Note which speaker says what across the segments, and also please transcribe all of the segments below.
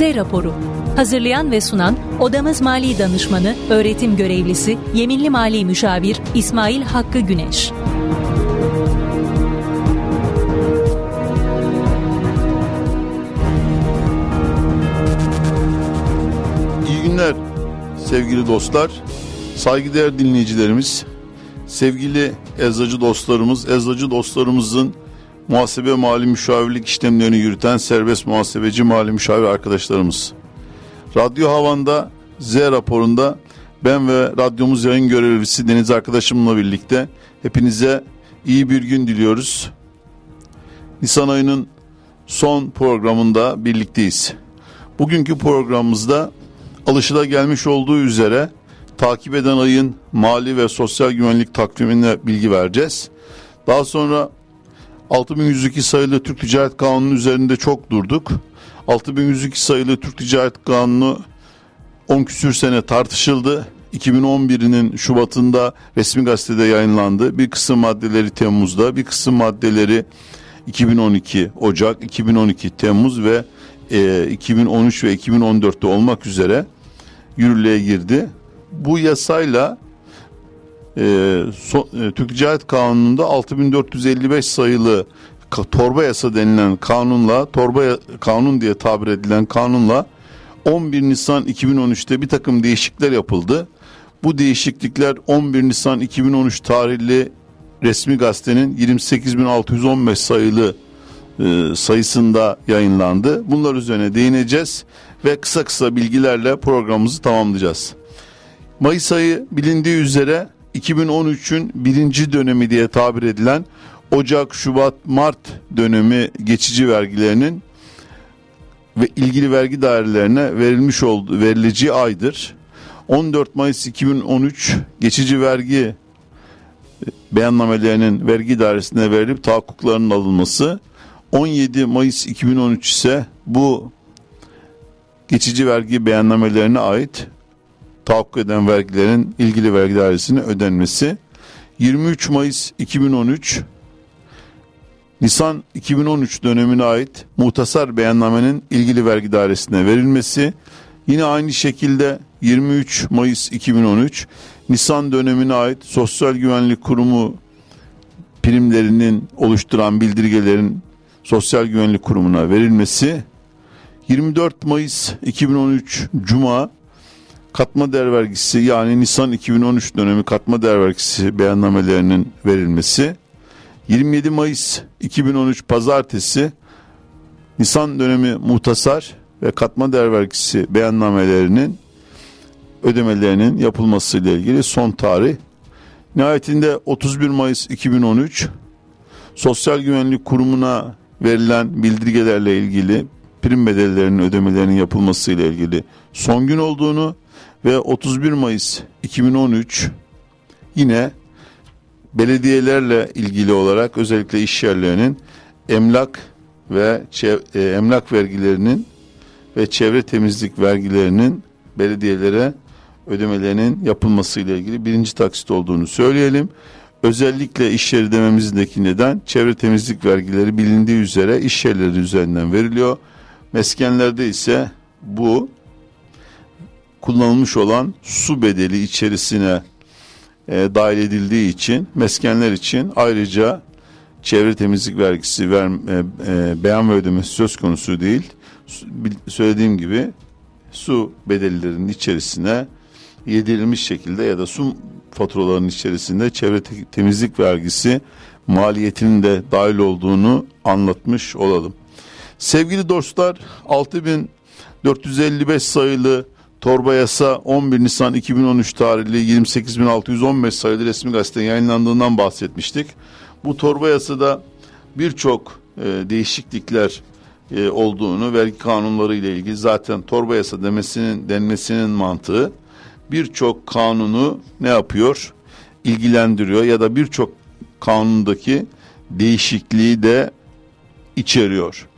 Speaker 1: Z raporu. Hazırlayan ve sunan Odamız Mali Danışmanı, Öğretim Görevlisi, Yeminli Mali Müşavir İsmail Hakkı Güneş.
Speaker 2: İyi günler sevgili dostlar, saygıdeğer dinleyicilerimiz, sevgili eczacı dostlarımız, eczacı dostlarımızın muhasebe mali müşavirlik işlemlerini yürüten serbest muhasebeci mali müşavir arkadaşlarımız. Radyo Havan'da Z raporunda ben ve radyomuz yayın görevlisi Deniz arkadaşımla birlikte hepinize iyi bir gün diliyoruz. Nisan ayının son programında birlikteyiz. Bugünkü programımızda alışılagelmiş olduğu üzere takip eden ayın mali ve sosyal güvenlik takvimine bilgi vereceğiz. Daha sonra 6102 sayılı Türk Ticaret Kanunu üzerinde çok durduk. 6102 sayılı Türk Ticaret Kanunu 10 küsür sene tartışıldı. 2011'inin Şubat'ında resmi gazetede yayınlandı. Bir kısım maddeleri Temmuz'da, bir kısım maddeleri 2012 Ocak, 2012 Temmuz ve e, 2013 ve 2014'te olmak üzere yürürlüğe girdi. Bu yasayla e, so, e, Türk Ticaret Kanunu'nda 6455 sayılı torba yasa denilen kanunla torba kanun diye tabir edilen kanunla 11 Nisan 2013'te bir takım değişiklikler yapıldı. Bu değişiklikler 11 Nisan 2013 tarihli resmi gazetenin 28615 sayılı e, sayısında yayınlandı. Bunlar üzerine değineceğiz ve kısa kısa bilgilerle programımızı tamamlayacağız. Mayıs ayı bilindiği üzere 2013'ün birinci dönemi diye tabir edilen Ocak, Şubat, Mart dönemi geçici vergilerinin ve ilgili vergi dairelerine verilmiş olduğu verileceği aydır. 14 Mayıs 2013 geçici vergi e, beyannamelerinin vergi dairesine verilip tahakkuklarının alınması 17 Mayıs 2013 ise bu geçici vergi beyannamelerine ait tahakkuk eden vergilerin ilgili vergi dairesine ödenmesi. 23 Mayıs 2013 Nisan 2013 dönemine ait muhtasar beyannamenin ilgili vergi dairesine verilmesi. Yine aynı şekilde 23 Mayıs 2013 Nisan dönemine ait Sosyal Güvenlik Kurumu primlerinin oluşturan bildirgelerin Sosyal Güvenlik Kurumu'na verilmesi. 24 Mayıs 2013 Cuma katma değer vergisi yani Nisan 2013 dönemi katma değer vergisi beyannamelerinin verilmesi 27 Mayıs 2013 Pazartesi Nisan dönemi muhtasar ve katma değer vergisi beyannamelerinin ödemelerinin yapılması ile ilgili son tarih. Nihayetinde 31 Mayıs 2013 Sosyal Güvenlik Kurumu'na verilen bildirgelerle ilgili prim bedellerinin ödemelerinin yapılması ile ilgili son gün olduğunu ve 31 Mayıs 2013 yine belediyelerle ilgili olarak özellikle iş yerlerinin emlak ve e, emlak vergilerinin ve çevre temizlik vergilerinin belediyelere ödemelerinin yapılması ile ilgili birinci taksit olduğunu söyleyelim. Özellikle iş yeri dememizdeki neden çevre temizlik vergileri bilindiği üzere iş yerleri üzerinden veriliyor. Meskenlerde ise bu kullanılmış olan su bedeli içerisine e, dahil edildiği için meskenler için ayrıca çevre temizlik vergisi ver, e, e, beyan ve ödemesi söz konusu değil. Söylediğim gibi su bedellerinin içerisine yedirilmiş şekilde ya da su faturalarının içerisinde çevre te- temizlik vergisi maliyetinin de dahil olduğunu anlatmış olalım. Sevgili dostlar 6455 sayılı torba yasa 11 Nisan 2013 tarihli 28615 sayılı resmi gazetenin yayınlandığından bahsetmiştik. Bu torba yasada birçok e, değişiklikler e, olduğunu vergi kanunları ile ilgili zaten torba yasa demesinin denmesinin mantığı birçok kanunu ne yapıyor? ilgilendiriyor ya da birçok kanundaki değişikliği de içeriyor.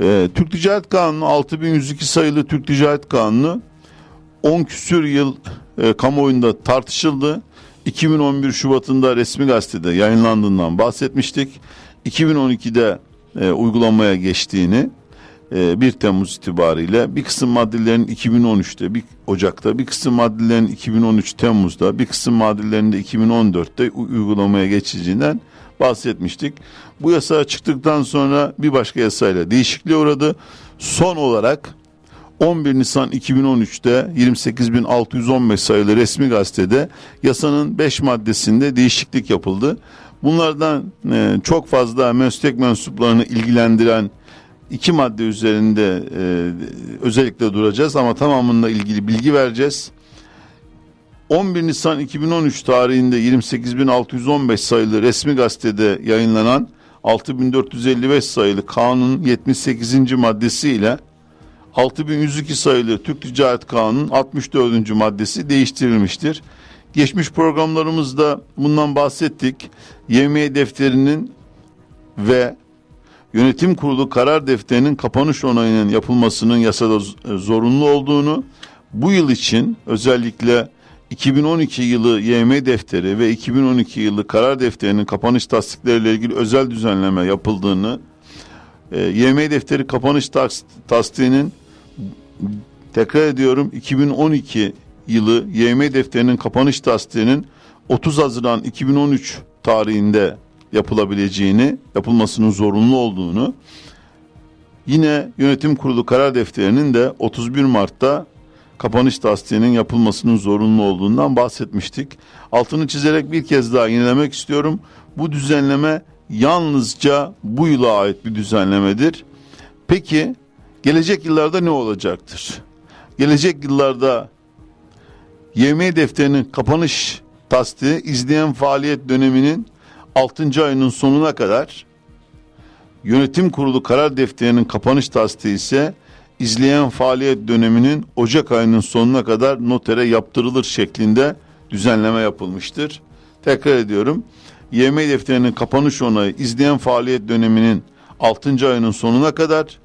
Speaker 2: Ee, Türk Ticaret Kanunu 6102 sayılı Türk Ticaret Kanunu 10 küsür yıl e, kamuoyunda tartışıldı. 2011 Şubat'ında resmi gazetede yayınlandığından bahsetmiştik. 2012'de e, uygulamaya geçtiğini 1 e, Temmuz itibariyle bir kısım maddelerin 2013'te, bir Ocak'ta, bir kısım maddelerin 2013 Temmuz'da, bir kısım maddelerin de 2014'te uygulamaya geçeceğinden bahsetmiştik. Bu yasa çıktıktan sonra bir başka yasayla değişikliğe uğradı. Son olarak 11 Nisan 2013'te 28.615 sayılı resmi gazetede yasanın 5 maddesinde değişiklik yapıldı. Bunlardan e, çok fazla meslek mensuplarını ilgilendiren iki madde üzerinde e, özellikle duracağız ama tamamında ilgili bilgi vereceğiz. 11 Nisan 2013 tarihinde 28.615 sayılı resmi gazetede yayınlanan 6455 sayılı kanun 78. maddesi ile 6102 sayılı Türk Ticaret Kanunu 64. maddesi değiştirilmiştir. Geçmiş programlarımızda bundan bahsettik. YME defterinin ve yönetim kurulu karar defterinin kapanış onayının yapılmasının yasada zorunlu olduğunu, bu yıl için özellikle 2012 yılı YM defteri ve 2012 yılı karar defterinin kapanış tasdikleriyle ilgili özel düzenleme yapıldığını, e, YM defteri kapanış tasdiğinin tekrar ediyorum 2012 yılı YM defterinin kapanış tasdiğinin 30 Haziran 2013 tarihinde yapılabileceğini, yapılmasının zorunlu olduğunu, yine yönetim kurulu karar defterinin de 31 Mart'ta kapanış tasdiğinin yapılmasının zorunlu olduğundan bahsetmiştik. Altını çizerek bir kez daha yenilemek istiyorum. Bu düzenleme yalnızca bu yıla ait bir düzenlemedir. Peki gelecek yıllarda ne olacaktır? Gelecek yıllarda YM defterinin kapanış tasdiği izleyen faaliyet döneminin 6. ayının sonuna kadar yönetim kurulu karar defterinin kapanış tasdiği ise izleyen faaliyet döneminin Ocak ayının sonuna kadar notere yaptırılır şeklinde düzenleme yapılmıştır. Tekrar ediyorum. YM defterinin kapanış onayı izleyen faaliyet döneminin 6. ayının sonuna kadar,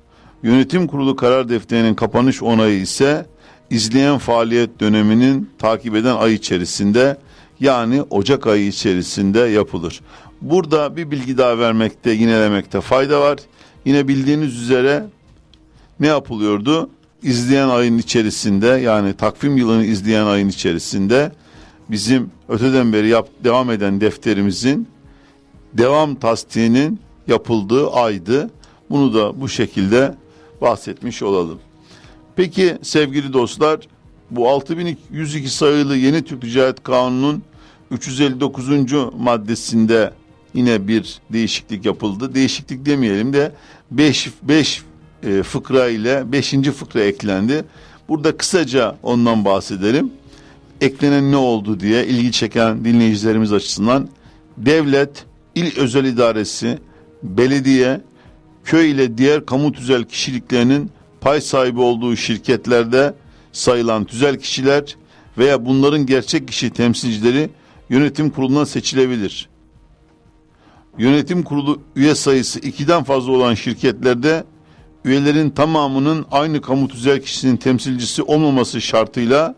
Speaker 2: yönetim kurulu karar defterinin kapanış onayı ise izleyen faaliyet döneminin takip eden ay içerisinde yani Ocak ayı içerisinde yapılır. Burada bir bilgi daha vermekte, yinelemekte fayda var. Yine bildiğiniz üzere ne yapılıyordu? İzleyen ayın içerisinde yani takvim yılını izleyen ayın içerisinde bizim öteden beri yap, devam eden defterimizin devam tasdiğinin yapıldığı aydı. Bunu da bu şekilde bahsetmiş olalım. Peki sevgili dostlar bu 6102 sayılı yeni Türk Ticaret Kanunu'nun 359. maddesinde yine bir değişiklik yapıldı. Değişiklik demeyelim de 5 5 e, fıkra ile 5. fıkra eklendi. Burada kısaca ondan bahsedelim. Eklenen ne oldu diye ilgi çeken dinleyicilerimiz açısından devlet, il özel idaresi, belediye, köy ile diğer kamu tüzel kişiliklerinin pay sahibi olduğu şirketlerde sayılan tüzel kişiler veya bunların gerçek kişi temsilcileri yönetim kuruluna seçilebilir. Yönetim kurulu üye sayısı ikiden fazla olan şirketlerde üyelerin tamamının aynı kamu tüzel kişisinin temsilcisi olmaması şartıyla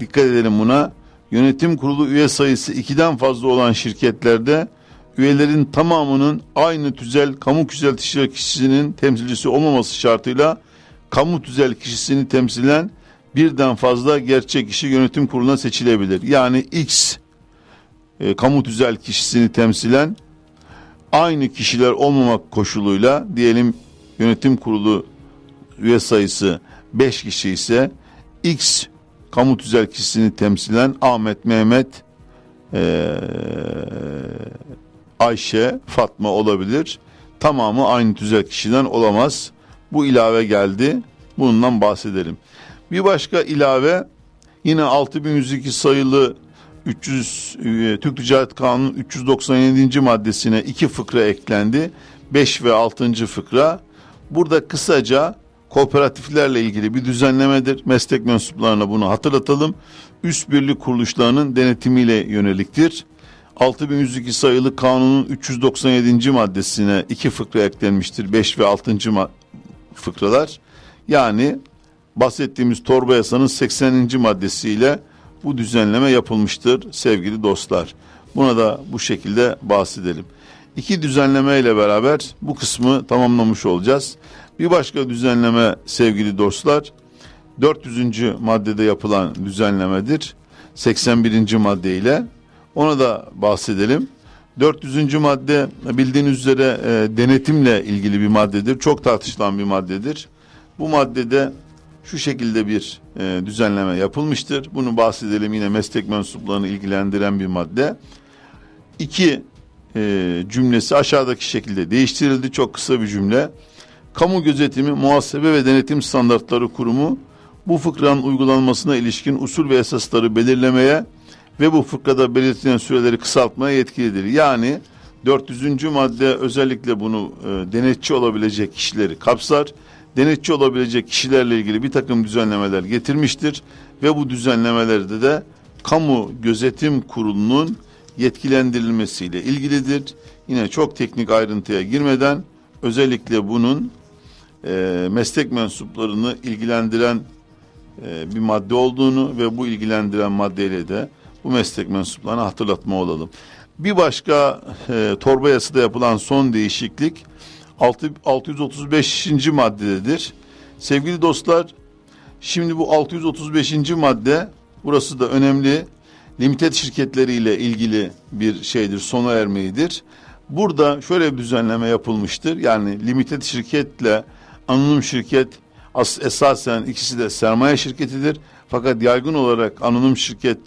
Speaker 2: dikkat edelim buna. Yönetim kurulu üye sayısı ikiden fazla olan şirketlerde üyelerin tamamının aynı tüzel kamu tüzel kişisinin temsilcisi olmaması şartıyla kamu tüzel kişisini temsilen birden fazla gerçek kişi yönetim kuruluna seçilebilir. Yani X e, kamu tüzel kişisini temsilen aynı kişiler olmamak koşuluyla diyelim yönetim kurulu üye sayısı 5 kişi ise X kamu tüzel kişisini temsilen Ahmet, Mehmet, ee, Ayşe, Fatma olabilir. Tamamı aynı tüzel kişiden olamaz. Bu ilave geldi. Bundan bahsedelim. Bir başka ilave yine 6102 sayılı 300 e, Türk Ticaret Kanunu 397. maddesine iki fıkra eklendi. 5 ve 6. fıkra. Burada kısaca kooperatiflerle ilgili bir düzenlemedir. Meslek mensuplarına bunu hatırlatalım. Üst birlik kuruluşlarının denetimiyle yöneliktir. 6102 sayılı kanunun 397. maddesine iki fıkra eklenmiştir. 5 ve 6. fıkralar. Yani bahsettiğimiz torba yasanın 80. maddesiyle bu düzenleme yapılmıştır sevgili dostlar. Buna da bu şekilde bahsedelim. iki düzenleme ile beraber bu kısmı tamamlamış olacağız. Bir başka düzenleme sevgili dostlar 400. maddede yapılan düzenlemedir. 81. madde ile ona da bahsedelim. 400. madde bildiğiniz üzere e, denetimle ilgili bir maddedir. Çok tartışılan bir maddedir. Bu maddede şu şekilde bir e, düzenleme yapılmıştır. Bunu bahsedelim yine meslek mensuplarını ilgilendiren bir madde. İki e, cümlesi aşağıdaki şekilde değiştirildi. Çok kısa bir cümle. Kamu gözetimi, muhasebe ve denetim standartları kurumu bu fıkranın uygulanmasına ilişkin usul ve esasları belirlemeye ve bu fıkrada belirtilen süreleri kısaltmaya yetkilidir. Yani 400. madde özellikle bunu e, denetçi olabilecek kişileri kapsar. Denetçi olabilecek kişilerle ilgili bir takım düzenlemeler getirmiştir ve bu düzenlemelerde de kamu gözetim kurulunun yetkilendirilmesiyle ilgilidir. Yine çok teknik ayrıntıya girmeden özellikle bunun e, meslek mensuplarını ilgilendiren e, bir madde olduğunu ve bu ilgilendiren maddeyle de bu meslek mensuplarına hatırlatma olalım. Bir başka e, torba yasada yapılan son değişiklik 6, 635. maddededir. Sevgili dostlar şimdi bu 635. madde burası da önemli limited şirketleriyle ilgili bir şeydir sona ermeyidir. Burada şöyle bir düzenleme yapılmıştır. Yani limited şirketle anonim şirket as esasen ikisi de sermaye şirketidir. Fakat yaygın olarak anonim şirket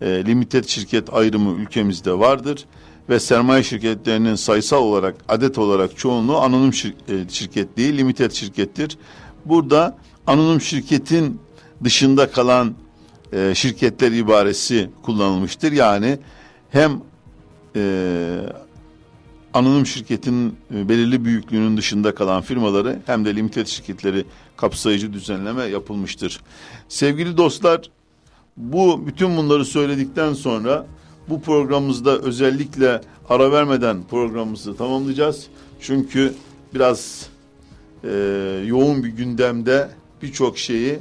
Speaker 2: e, limited şirket ayrımı ülkemizde vardır ve sermaye şirketlerinin sayısal olarak adet olarak çoğunluğu anonim şir, e, şirket değil limited şirkettir. Burada anonim şirketin dışında kalan e, şirketler ibaresi kullanılmıştır. Yani hem e, anonim şirketin e, belirli büyüklüğünün dışında kalan firmaları hem de limited şirketleri kapsayıcı düzenleme yapılmıştır. Sevgili dostlar bu bütün bunları söyledikten sonra bu programımızda özellikle ara vermeden programımızı tamamlayacağız. Çünkü biraz e, yoğun bir gündemde birçok şeyi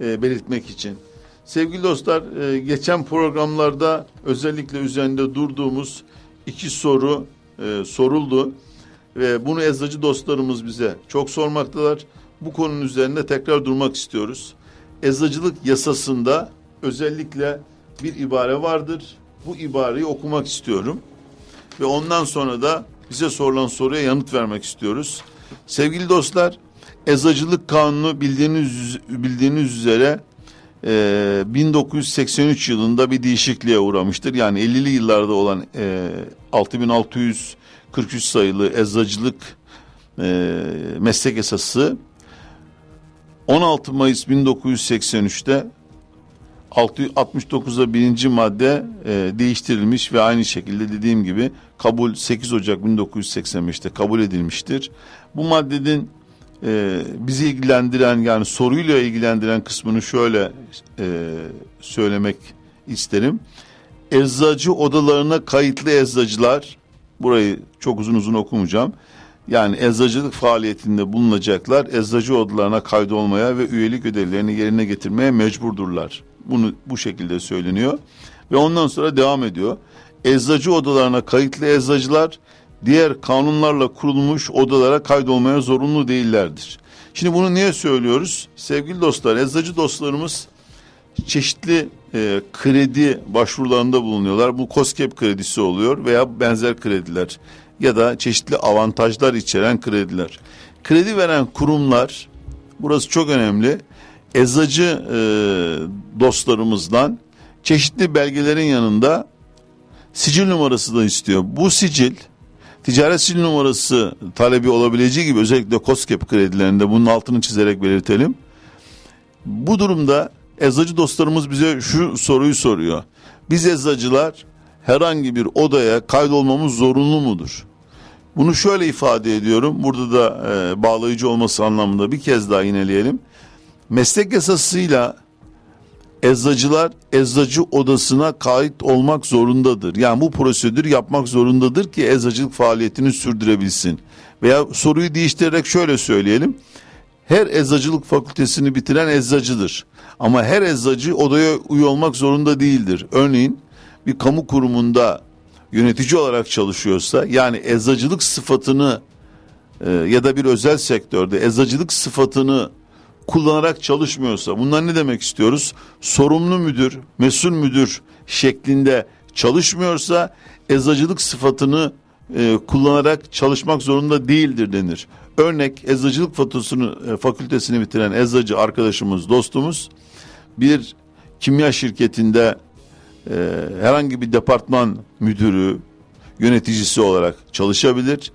Speaker 2: e, belirtmek için. Sevgili dostlar e, geçen programlarda özellikle üzerinde durduğumuz iki soru e, soruldu. Ve bunu eczacı dostlarımız bize çok sormaktalar. Bu konunun üzerinde tekrar durmak istiyoruz. Eczacılık yasasında özellikle bir ibare vardır. Bu ibareyi okumak istiyorum. Ve ondan sonra da bize sorulan soruya yanıt vermek istiyoruz. Sevgili dostlar, Eczacılık Kanunu bildiğiniz bildiğiniz üzere e, 1983 yılında bir değişikliğe uğramıştır. Yani 50'li yıllarda olan e, 6643 sayılı eczacılık e, meslek esası 16 Mayıs 1983'te 69'da birinci madde e, değiştirilmiş ve aynı şekilde dediğim gibi kabul 8 Ocak 1985'te kabul edilmiştir. Bu maddenin e, bizi ilgilendiren yani soruyla ilgilendiren kısmını şöyle e, söylemek isterim. Eczacı odalarına kayıtlı eczacılar, burayı çok uzun uzun okumayacağım. Yani eczacılık faaliyetinde bulunacaklar, eczacı odalarına kaydolmaya ve üyelik ödevlerini yerine getirmeye mecburdurlar. Bunu bu şekilde söyleniyor. Ve ondan sonra devam ediyor. Eczacı odalarına kayıtlı eczacılar diğer kanunlarla kurulmuş odalara kaydolmaya zorunlu değillerdir. Şimdi bunu niye söylüyoruz? Sevgili dostlar, eczacı dostlarımız çeşitli e, kredi başvurularında bulunuyorlar. Bu COSGAP kredisi oluyor veya benzer krediler ya da çeşitli avantajlar içeren krediler. Kredi veren kurumlar, burası çok önemli, eczacı e, dostlarımızdan çeşitli belgelerin yanında sicil numarası da istiyor. Bu sicil ticaret sil numarası talebi olabileceği gibi özellikle COSGAP kredilerinde bunun altını çizerek belirtelim. Bu durumda eczacı dostlarımız bize şu soruyu soruyor. Biz eczacılar herhangi bir odaya kaydolmamız zorunlu mudur? Bunu şöyle ifade ediyorum. Burada da e, bağlayıcı olması anlamında bir kez daha yineleyelim. Meslek yasasıyla eczacılar eczacı odasına kayıt olmak zorundadır. Yani bu prosedür yapmak zorundadır ki eczacılık faaliyetini sürdürebilsin. Veya soruyu değiştirerek şöyle söyleyelim. Her eczacılık fakültesini bitiren eczacıdır. Ama her eczacı odaya üye olmak zorunda değildir. Örneğin bir kamu kurumunda yönetici olarak çalışıyorsa yani eczacılık sıfatını e, ya da bir özel sektörde eczacılık sıfatını kullanarak çalışmıyorsa bunlar ne demek istiyoruz? Sorumlu müdür, mesul müdür şeklinde çalışmıyorsa eczacılık sıfatını e, kullanarak çalışmak zorunda değildir denir. Örnek eczacılık fatusunu, e, fakültesini bitiren eczacı arkadaşımız, dostumuz bir kimya şirketinde e, herhangi bir departman müdürü, yöneticisi olarak çalışabilir.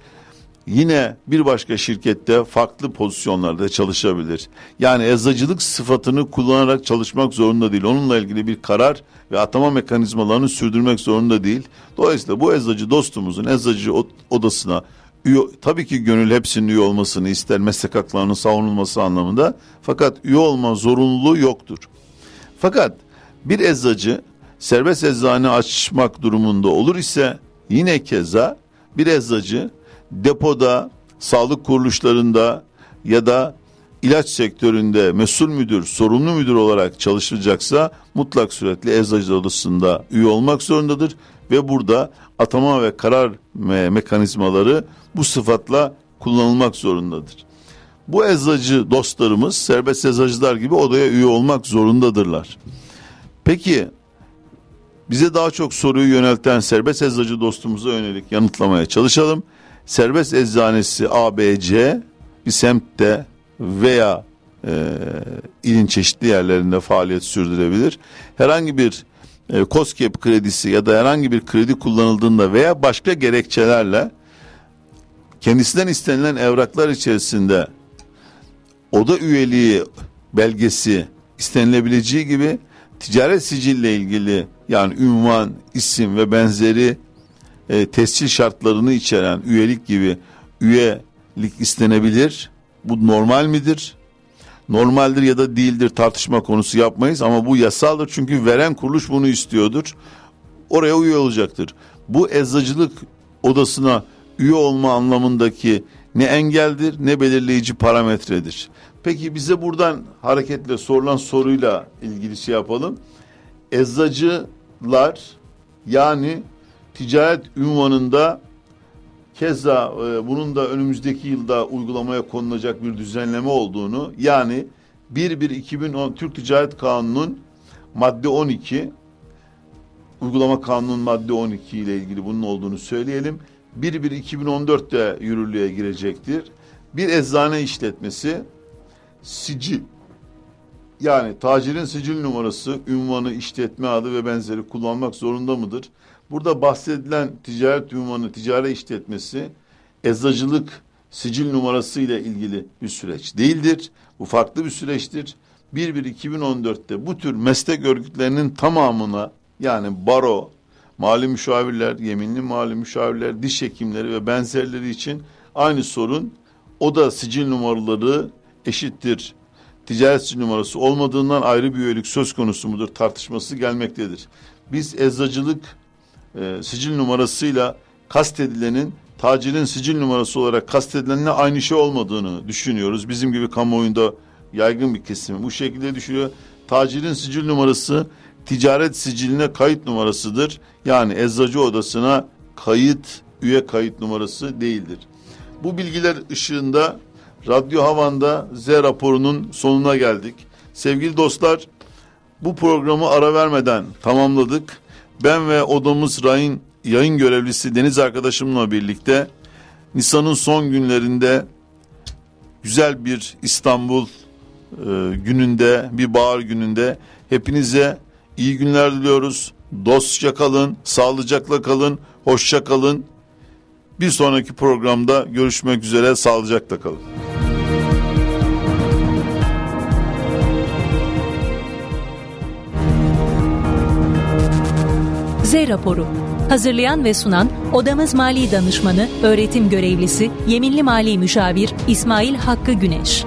Speaker 2: Yine bir başka şirkette farklı pozisyonlarda çalışabilir. Yani eczacılık sıfatını kullanarak çalışmak zorunda değil. Onunla ilgili bir karar ve atama mekanizmalarını sürdürmek zorunda değil. Dolayısıyla bu eczacı dostumuzun eczacı odasına üye, tabii ki gönül hepsinin üye olmasını ister meslek haklarının savunulması anlamında. Fakat üye olma zorunluluğu yoktur. Fakat bir eczacı serbest eczane açmak durumunda olur ise yine keza bir eczacı depoda, sağlık kuruluşlarında ya da ilaç sektöründe mesul müdür, sorumlu müdür olarak çalışacaksa mutlak suretle eczacı odasında üye olmak zorundadır ve burada atama ve karar me mekanizmaları bu sıfatla kullanılmak zorundadır. Bu eczacı dostlarımız serbest eczacılar gibi odaya üye olmak zorundadırlar. Peki bize daha çok soruyu yönelten serbest eczacı dostumuza yönelik yanıtlamaya çalışalım. Serbest eczanesi ABC bir semtte veya e, ilin çeşitli yerlerinde faaliyet sürdürebilir. Herhangi bir e, COSGAP kredisi ya da herhangi bir kredi kullanıldığında veya başka gerekçelerle kendisinden istenilen evraklar içerisinde oda üyeliği belgesi istenilebileceği gibi ticaret sicille ilgili yani ünvan, isim ve benzeri e, tescil şartlarını içeren üyelik gibi üyelik istenebilir. Bu normal midir? Normaldir ya da değildir tartışma konusu yapmayız ama bu yasaldır çünkü veren kuruluş bunu istiyordur. Oraya üye olacaktır. Bu eczacılık odasına üye olma anlamındaki ne engeldir ne belirleyici parametredir. Peki bize buradan hareketle sorulan soruyla ilgili şey yapalım. Eczacılar yani ticaret ünvanında keza e, bunun da önümüzdeki yılda uygulamaya konulacak bir düzenleme olduğunu yani 1-1-2010 Türk Ticaret Kanunu'nun madde 12 uygulama kanunun madde 12 ile ilgili bunun olduğunu söyleyelim. 1-1-2014'te yürürlüğe girecektir. Bir eczane işletmesi sicil yani tacirin sicil numarası, ünvanı, işletme adı ve benzeri kullanmak zorunda mıdır? Burada bahsedilen ticaret ünvanı, ticari işletmesi eczacılık sicil numarası ile ilgili bir süreç değildir. Bu farklı bir süreçtir. 1-1-2014'te bu tür meslek örgütlerinin tamamına yani baro, mali müşavirler, yeminli mali müşavirler, diş hekimleri ve benzerleri için aynı sorun. O da sicil numaraları eşittir. Ticaret sicil numarası olmadığından ayrı bir üyelik söz konusu mudur tartışması gelmektedir. Biz eczacılık e, sicil numarasıyla kastedilenin tacirin sicil numarası olarak kastedilenle aynı şey olmadığını düşünüyoruz. Bizim gibi kamuoyunda yaygın bir kesim bu şekilde düşünüyor. Tacirin sicil numarası ticaret siciline kayıt numarasıdır. Yani eczacı odasına kayıt, üye kayıt numarası değildir. Bu bilgiler ışığında Radyo Havan'da Z raporunun sonuna geldik. Sevgili dostlar bu programı ara vermeden tamamladık. Ben ve odamız Ray'ın yayın görevlisi Deniz arkadaşımla birlikte Nisan'ın son günlerinde güzel bir İstanbul e, gününde, bir bahar gününde hepinize iyi günler diliyoruz. Dostça kalın, sağlıcakla kalın, hoşça kalın. Bir sonraki programda görüşmek üzere, sağlıcakla kalın.
Speaker 1: Z raporu. Hazırlayan ve sunan Odamız Mali Danışmanı, Öğretim Görevlisi, Yeminli Mali Müşavir İsmail Hakkı Güneş.